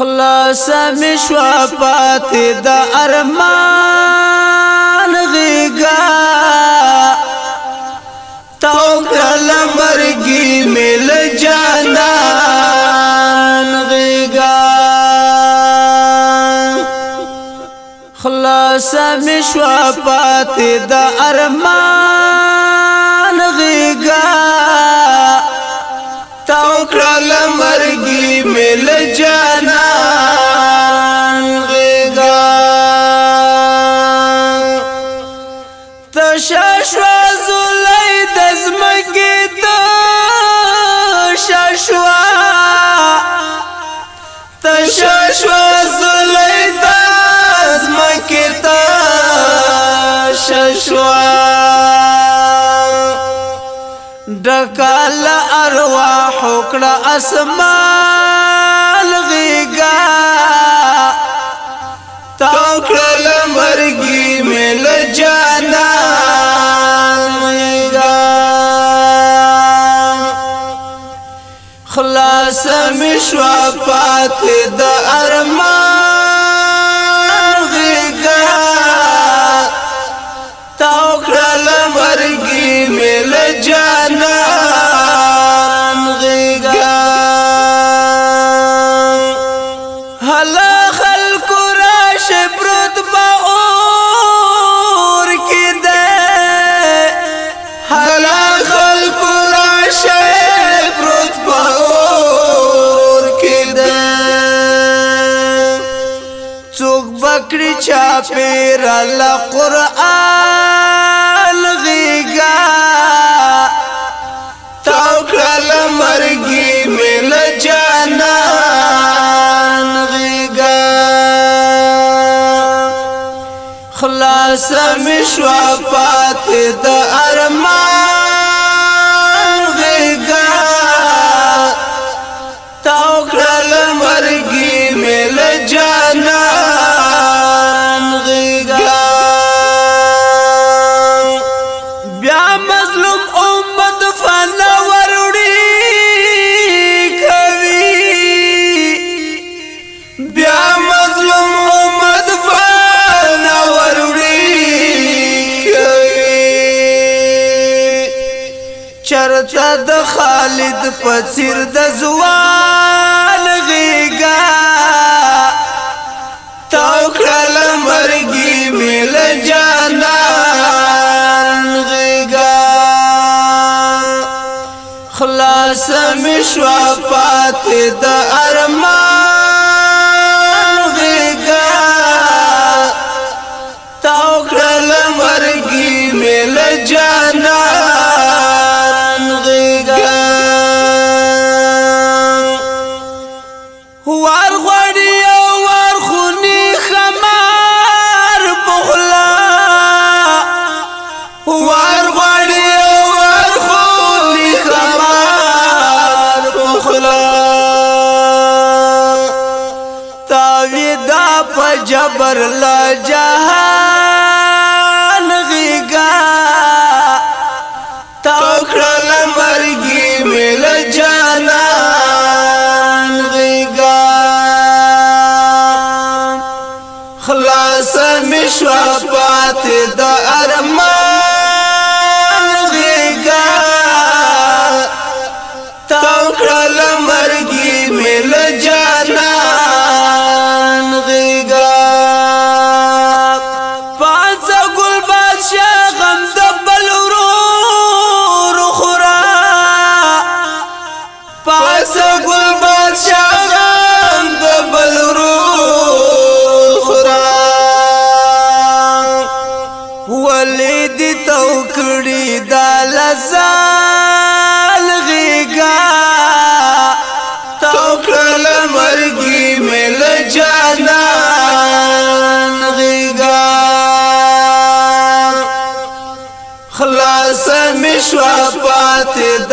خلاص مشوا پات د ارمان غیگا تاو کړل مرګي مل جانان غیگا خلاص مشوا پات د ارمان غیگا ډکل ارواح کړه اسمان غيګا تا کړل مرګي مل جانا خلاص مشوا پات د ارمان څوک بکړي چا پیر الله قران غيګا تاو کړل مرګي مل جانان غيګا خلاص مشوا پا چرچا د خالد پسیر د زوال غیگا تاو کړل مرګي مل جانان غیگا خلاص مشوا پات د ارمان غیگا تاو کړل مرګي مل جانان غوړی او ورخونی خمار بغلا ور غوړی او ورخونی خمار بغلا تاوی دا په جبر لا جهان قسم شوا پات د ارمان شوا پات د